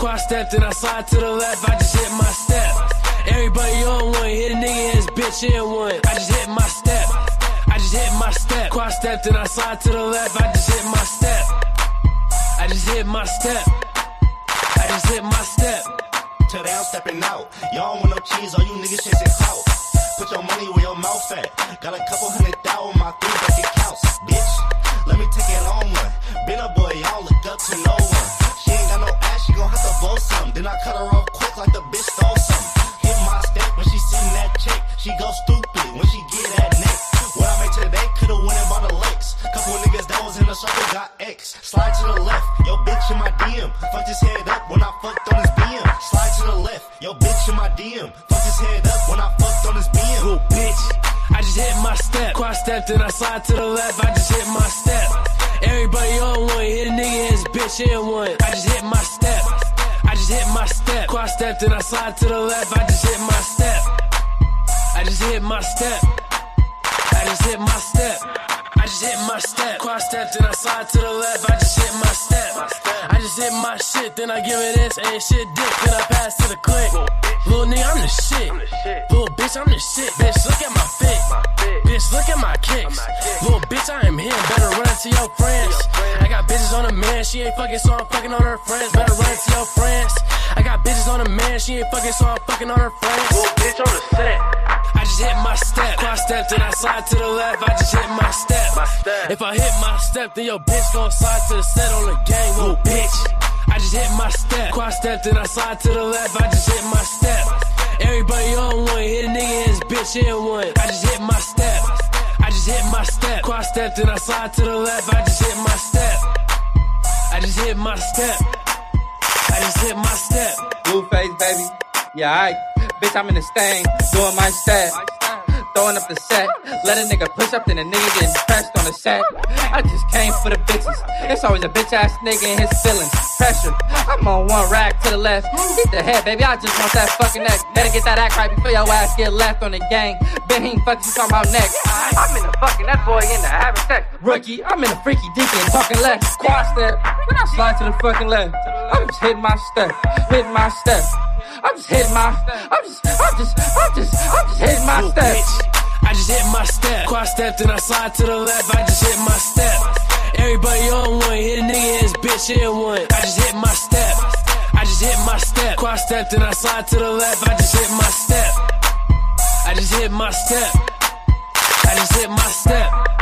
Cross step, then I slide to the left. I just hit my step. Everybody on one, hit a nigga his bitch in one. I just hit my step. I just hit my step. Cross step, then I slide to the left. I just hit my step. I just hit my step. I just hit my step. Today I'm stepping out. Y'all don't want no cheese, all you niggas chasing clout. Put your money where your mouth at. Got a couple hundred thousand my three bank accounts, bitch. Let me take it on one. Been a boy, I don't look up to circle got X. Slide to the left, yo bitch in my DM. Fucked his head up when I fucked on his BM. Slide to the left, yo bitch in my DM. Fucked his head up when I fucked on his BM. Little bitch. I just hit my step. Cross step, then I slide to the left. I just hit my step. Everybody on one, hit a nigga and his bitch in one. I just hit my step. I just hit my step. Cross step, then I slide to the left. I just hit my step. I just hit my step. I just hit my step. I just hit my step. Cross step, then I slide to the left. I just hit my step. I just hit my shit, then I give it this. Ain't shit dick, then I pass to the click. Little nigga, I'm the shit. Little bitch, I'm the shit. Bitch, look at my fit. Bitch, look at my kicks. Little bitch, I am him. Better run it to your friends. I got bitches on a man, she ain't fucking, so I'm fucking on her friends. Better run it to your friends. I got bitches on a man, she ain't fucking, so I'm fucking on her friends. Little bitch on the set. I just hit my step. Cross step, then I slide to the left. I just hit my step. If I hit my step, then your bitch gon' slide to the set on the gang, little bitch. I just hit my step. Cross step, then I slide to the left. I just hit my step. Everybody on one, hit a nigga his bitch in one. I just hit my step. I just hit my step. Cross step, then I slide to the left. I just hit my step. I just hit my step. I just hit my step. Blueface, baby. Yeah, I. Bitch, I'm in the stain, doing my step. Throwing up the set. Let a nigga push up, then a nigga getting pressed on the set. I just came for the bitches. It's always a bitch ass nigga and his feelings. Pressure. I'm on one rack to the left. Get the head, baby. I just want that fucking neck. Better get that act right before your ass get left on the gang. Ben, he fucking you talking about next. I'm in the fucking, that boy in the sex. Rookie, I'm in the freaky deaky and talking left. Squad step. When I slide to the fucking left, I'm just hitting my step. Hitting my step. I'm just hitting my, I'm just, I'm just, I'm just, I'm just hitting my step. bitch. I just hit my step. Cross step, then I slide to the left. I just hit my step. Everybody on one, hit a nigga and his bitch in one. I just hit my step. I just hit my step. Cross step, then I slide to the left. I just hit my step. I just hit my step. I just hit my step.